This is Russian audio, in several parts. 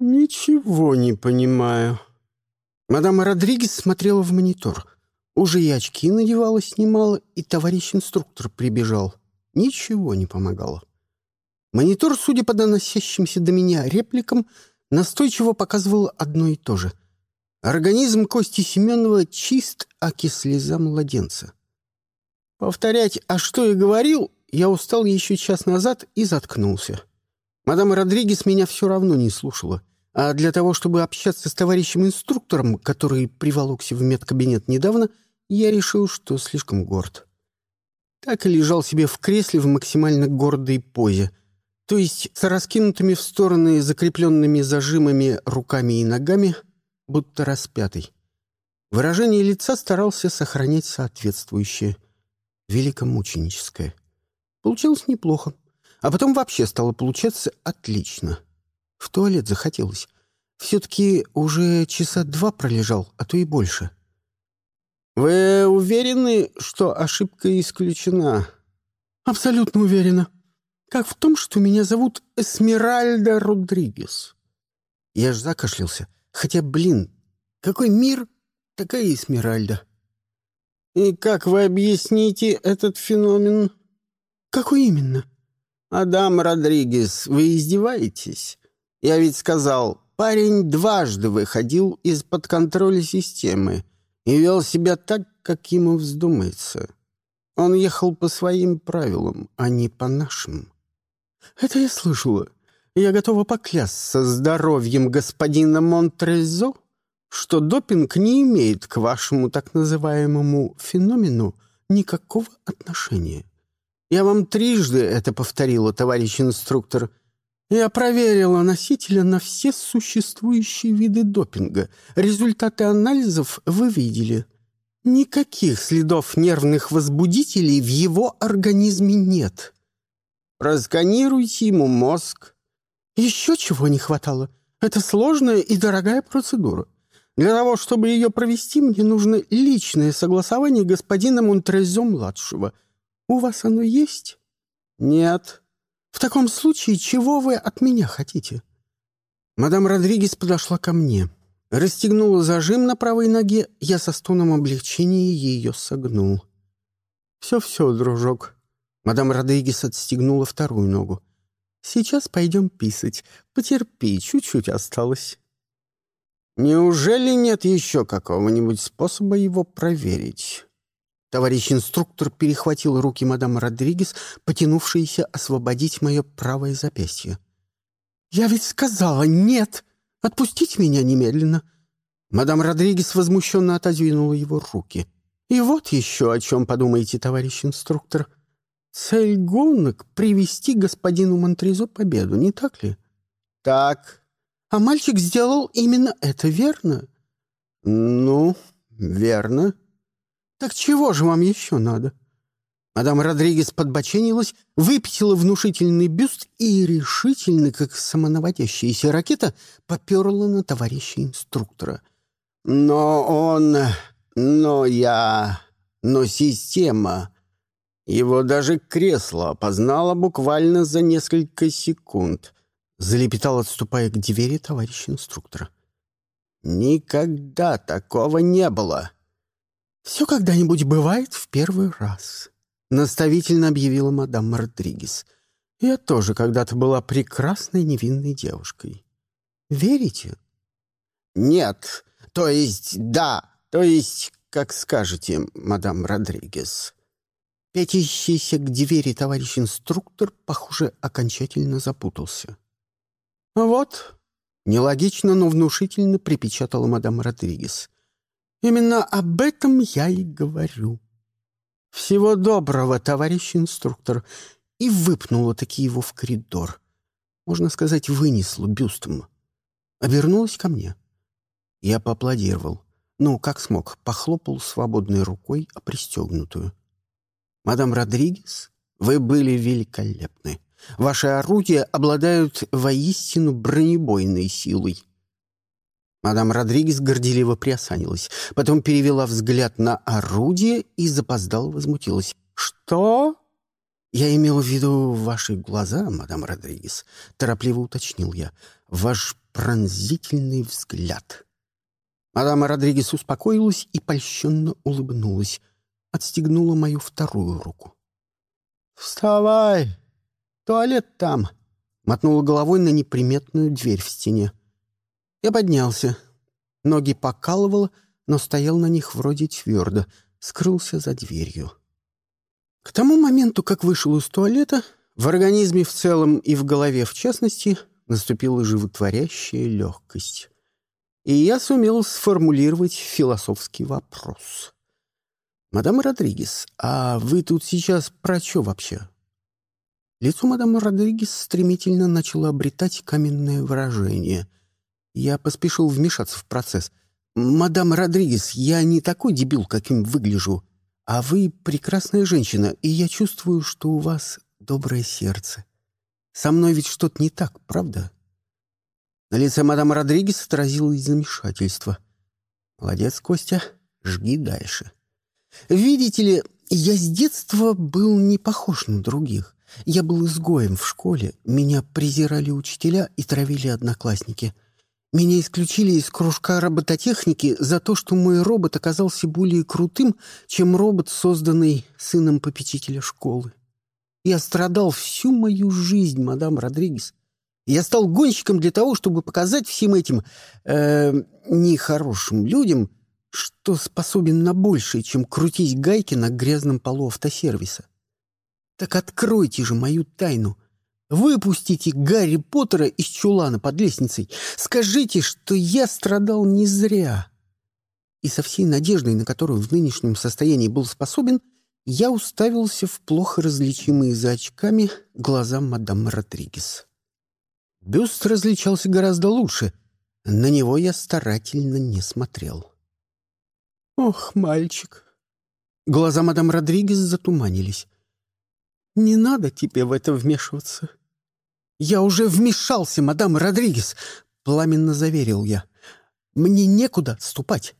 «Ничего не понимаю». Мадам Родригес смотрела в монитор. Уже и очки надевала, снимала, и товарищ инструктор прибежал. Ничего не помогало. Монитор, судя по доносящимся до меня репликам, настойчиво показывал одно и то же. Организм Кости Семенова чист, аки слеза младенца. Повторять «а что я говорил» я устал еще час назад и заткнулся. Мадам Родригес меня все равно не слушала. А для того, чтобы общаться с товарищем-инструктором, который приволокся в медкабинет недавно, я решил, что слишком горд. Так и лежал себе в кресле в максимально гордой позе, то есть с раскинутыми в стороны закрепленными зажимами руками и ногами, будто распятый. Выражение лица старался сохранять соответствующее, великомученическое. Получилось неплохо. А потом вообще стало получаться отлично. В туалет захотелось. Все-таки уже часа два пролежал, а то и больше. «Вы уверены, что ошибка исключена?» «Абсолютно уверена. Как в том, что меня зовут Эсмеральда Родригес». Я ж закашлялся. Хотя, блин, какой мир, такая Эсмеральда. «И как вы объясните этот феномен?» «Какой именно?» «Адам Родригес, вы издеваетесь? Я ведь сказал, парень дважды выходил из-под контроля системы и вел себя так, как ему вздумается. Он ехал по своим правилам, а не по нашим». «Это я слышала. Я готова поклясться здоровьем господина Монтрезо, что допинг не имеет к вашему так называемому феномену никакого отношения. Я вам трижды это повторила, товарищ инструктор. Я проверила носителя на все существующие виды допинга. Результаты анализов вы видели. Никаких следов нервных возбудителей в его организме нет. Просканируйте ему мозг. Еще чего не хватало. Это сложная и дорогая процедура. Для того, чтобы ее провести, мне нужно личное согласование господина Монтрезо-младшего — у вас оно есть? Нет. Таком случае, чего вы от меня хотите? Мадам Родригес подошла ко мне. Расстегнула зажим на правой ноге, я со стоном облегчения ее согнул. «Все-все, дружок». Мадам Родригес отстегнула вторую ногу. «Сейчас пойдем писать. Потерпи, чуть-чуть осталось». «Неужели нет еще какого-нибудь способа его проверить?» Товарищ инструктор перехватил руки мадам Родригес, потянувшиеся освободить мое правое запястье. «Я ведь сказала нет! Отпустите меня немедленно!» Мадам Родригес возмущенно отодвинула его руки. «И вот еще о чем подумаете, товарищ инструктор. Цель гонок — привести господину Монтрезо победу, не так ли?» «Так. А мальчик сделал именно это, верно?» «Ну, верно», «Так чего же вам еще надо?» Мадам Родригес подбоченилась, выпятила внушительный бюст и решительно, как самонаводящаяся ракета, поперла на товарища инструктора. «Но он... но я... но система...» Его даже кресло опознало буквально за несколько секунд. Залепетал, отступая к двери товарищ инструктора. «Никогда такого не было!» «Все когда-нибудь бывает в первый раз», — наставительно объявила мадам Родригес. «Я тоже когда-то была прекрасной невинной девушкой. Верите?» «Нет, то есть да, то есть, как скажете, мадам Родригес». Пятящийся к двери товарищ инструктор, похоже, окончательно запутался. «Вот», — нелогично, но внушительно припечатала мадам Родригес. Именно об этом я и говорю. Всего доброго, товарищ инструктор. И выпнула таки его в коридор. Можно сказать, вынесла бюстом. Обернулась ко мне. Я поаплодировал. Ну, как смог, похлопал свободной рукой, о пристегнутую. «Мадам Родригес, вы были великолепны. Ваши орудия обладают воистину бронебойной силой. Мадам Родригес горделиво приосанилась, потом перевела взгляд на орудие и запоздало возмутилась. «Что?» «Я имел в виду ваши глаза, мадам Родригес», — торопливо уточнил я. «Ваш пронзительный взгляд. Мадама Родригес успокоилась и польщенно улыбнулась, отстегнула мою вторую руку. «Вставай! Туалет там!» мотнула головой на неприметную дверь в стене. Я поднялся. Ноги покалывало, но стоял на них вроде твердо, скрылся за дверью. К тому моменту, как вышел из туалета, в организме в целом и в голове в частности наступила животворящая легкость. И я сумел сформулировать философский вопрос. «Мадам Родригес, а вы тут сейчас про что вообще?» Лицо мадам Родригес стремительно начало обретать каменное выражение. Я поспешил вмешаться в процесс. «Мадам Родригес, я не такой дебил, каким выгляжу. А вы прекрасная женщина, и я чувствую, что у вас доброе сердце. Со мной ведь что-то не так, правда?» На лице мадам Родригес отразилось замешательство. «Молодец, Костя, жги дальше». «Видите ли, я с детства был не похож на других. Я был изгоем в школе, меня презирали учителя и травили одноклассники. Меня исключили из кружка робототехники за то, что мой робот оказался более крутым, чем робот, созданный сыном попечителя школы. Я страдал всю мою жизнь, мадам Родригес. Я стал гонщиком для того, чтобы показать всем этим э, нехорошим людям, что способен на большее, чем крутить гайки на грязном полу автосервиса. Так откройте же мою тайну. Выпустите Гарри Поттера из чулана под лестницей. Скажите, что я страдал не зря. И со всей надеждой, на которую в нынешнем состоянии был способен, я уставился в плохо различимые за очками глаза мадам Родригес. Бюст различался гораздо лучше. На него я старательно не смотрел. «Ох, мальчик!» Глаза мадам Родригес затуманились. «Не надо тебе в это вмешиваться». «Я уже вмешался, мадам Родригес», — пламенно заверил я. «Мне некуда ступать.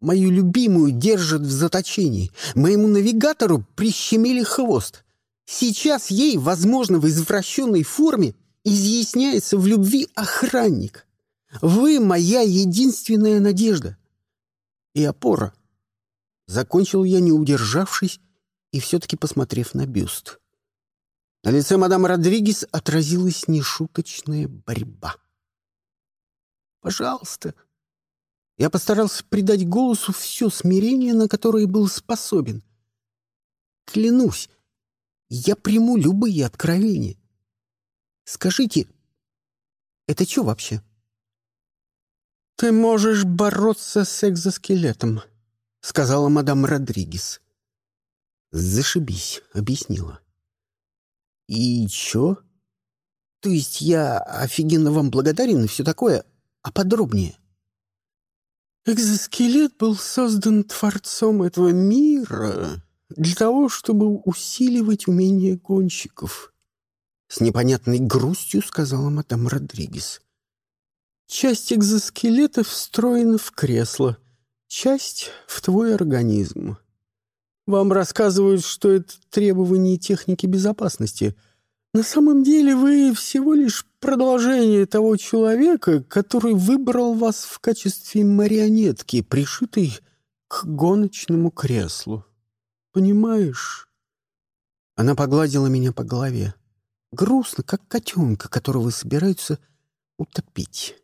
Мою любимую держат в заточении. Моему навигатору прищемили хвост. Сейчас ей, возможно, в извращенной форме изъясняется в любви охранник. Вы моя единственная надежда и опора». Закончил я, не удержавшись и все-таки посмотрев на бюст. На лице мадам Родригес отразилась нешуточная борьба. «Пожалуйста». Я постарался придать голосу все смирение, на которое был способен. «Клянусь, я приму любые откровения. Скажите, это что вообще?» «Ты можешь бороться с экзоскелетом», — сказала мадам Родригес. «Зашибись», — объяснила. «И чё?» «То есть я офигенно вам благодарен и все такое, а подробнее?» «Экзоскелет был создан Творцом этого мира для того, чтобы усиливать умения гонщиков», — с непонятной грустью сказала мадам Родригес. «Часть экзоскелета встроена в кресло, часть — в твой организм. Вам рассказывают, что это требование техники безопасности. На самом деле вы всего лишь продолжение того человека, который выбрал вас в качестве марионетки, пришитой к гоночному креслу. Понимаешь? Она погладила меня по голове. Грустно, как котенка, которого собираются утопить.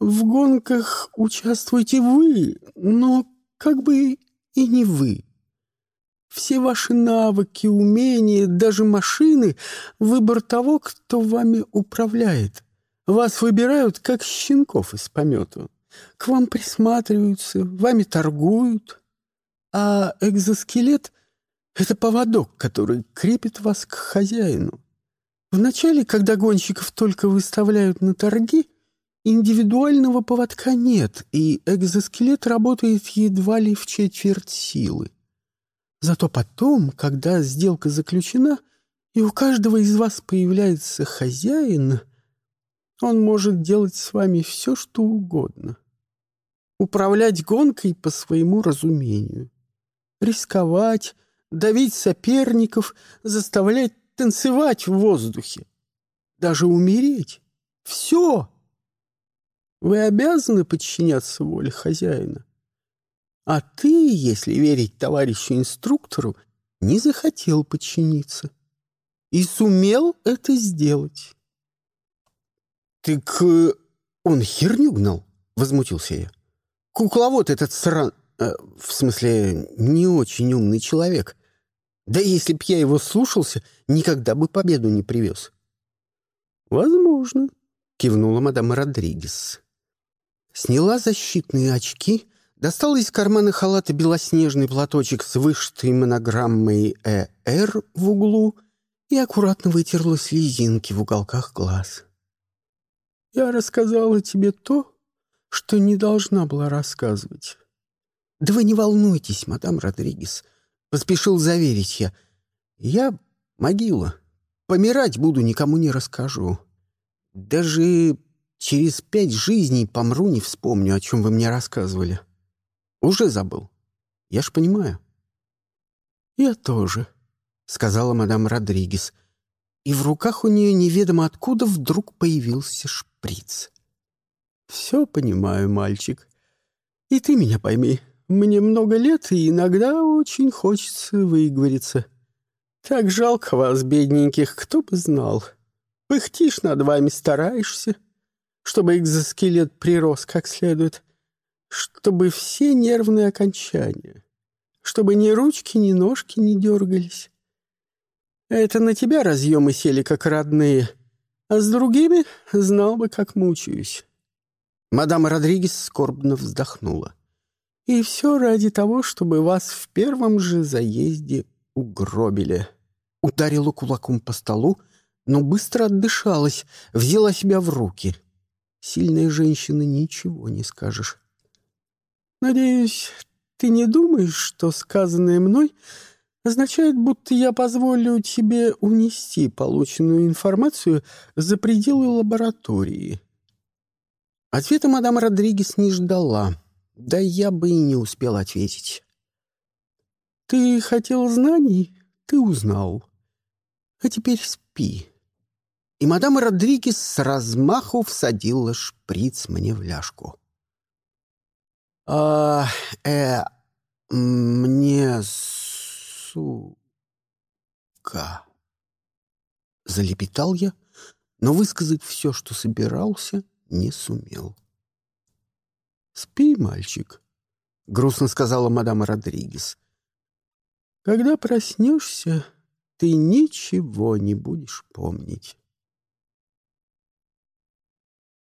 В гонках участвуете вы, но как бы и не вы. Все ваши навыки, умения, даже машины — выбор того, кто вами управляет. Вас выбирают, как щенков из помету. К вам присматриваются, вами торгуют. А экзоскелет — это поводок, который крепит вас к хозяину. Вначале, когда гонщиков только выставляют на торги, индивидуального поводка нет, и экзоскелет работает едва ли в четверть силы. Зато потом, когда сделка заключена, и у каждого из вас появляется хозяин, он может делать с вами все, что угодно. Управлять гонкой по своему разумению. Рисковать, давить соперников, заставлять танцевать в воздухе. Даже умереть. Все. Вы обязаны подчиняться воле хозяина. А ты, если верить товарищу инструктору, не захотел подчиниться. И сумел это сделать. «Так э, он херню гнал», — возмутился я. «Кукловод этот сран... Э, в смысле, не очень умный человек. Да если б я его слушался, никогда бы победу не привез». «Возможно», — кивнула мадам Родригес. Сняла защитные очки, достала из кармана халата белоснежный платочек с вышитой монограммой «ЭР» в углу и аккуратно вытерла слезинки в уголках глаз. «Я рассказала тебе то, что не должна была рассказывать». «Да вы не волнуйтесь, мадам Родригес», — поспешил заверить я. «Я могила». Помирать буду, никому не расскажу. Даже через пять жизней помру, не вспомню, о чем вы мне рассказывали. Уже забыл. Я ж понимаю. Я тоже, — сказала мадам Родригес. И в руках у нее неведомо откуда вдруг появился шприц. Все понимаю, мальчик. И ты меня пойми. Мне много лет, и иногда очень хочется выговориться. Так жалко вас, бедненьких, кто бы знал. Пыхтишь над вами, стараешься, чтобы экзоскелет прирос как следует, чтобы все нервные окончания, чтобы ни ручки, ни ножки не дергались. Это на тебя разъемы сели как родные, а с другими знал бы, как мучаюсь. Мадам Родригес скорбно вздохнула. И все ради того, чтобы вас в первом же заезде угробили. Ударила кулаком по столу, но быстро отдышалась, взяла себя в руки. Сильная женщина, ничего не скажешь. «Надеюсь, ты не думаешь, что сказанное мной означает, будто я позволю тебе унести полученную информацию за пределы лаборатории?» Ответа мадам Родригес не ждала, да я бы и не успел ответить. Ты хотел знаний, ты узнал. А теперь спи. И мадам Родригес с размаху всадила шприц мне в ляжку. А, э, мне, сука. Залепетал я, но высказать все, что собирался, не сумел. «Спи, мальчик», — грустно сказала мадам Родригес. Когда проснешься, ты ничего не будешь помнить.